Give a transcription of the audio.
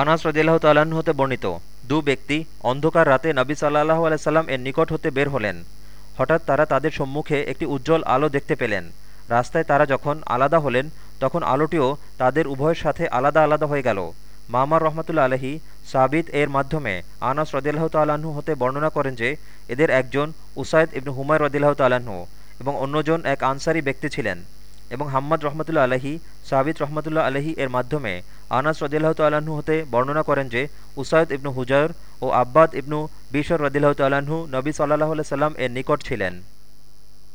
আনাস রদিল্লাহ তাল্লাহ্ন হতে বর্ণিত, দু ব্যক্তি অন্ধকার রাতে নবী সাল্লাহ আলাইসাল্লাম এর নিকট হতে বের হলেন। হঠাৎ তারা তাদের সম্মুখে একটি উজ্জ্বল আলো দেখতে পেলেন। রাস্তায় তারা যখন আলাদা হলেন, তখন আলোটিও তাদের উভয়ের সাথে আলাদা আলাদা হয়ে গেল। মামার রহমতুল্লা আলহি সাবিত এর মাধ্যমে আনাস রদিল্লাহ তাল্লাহ্ন হতে বর্ণনা করেন যে, এদের একজন উসাইদ ইবনু হুমায় রদিল্লাহ তাল্লাহ্ন এবং অন্যজন এক আনসারি ব্যক্তি ছিলেন। এবং হাম্মদ রহমতুল্লা আলহি সাবিত রহমতুল্লাহ আলহি এর মাধ্যমে আনাস রদিল্লাহ তাল্লাহ্ন হতে বর্ণনা করেন যে উসায়দ ইবনু হুজর ও আব্বাদ ইবনু বিশর রদিল্লাহ তাল্লাহ্ন নবী সাল্লাহ সাল্লাম এর নিকট ছিলেন।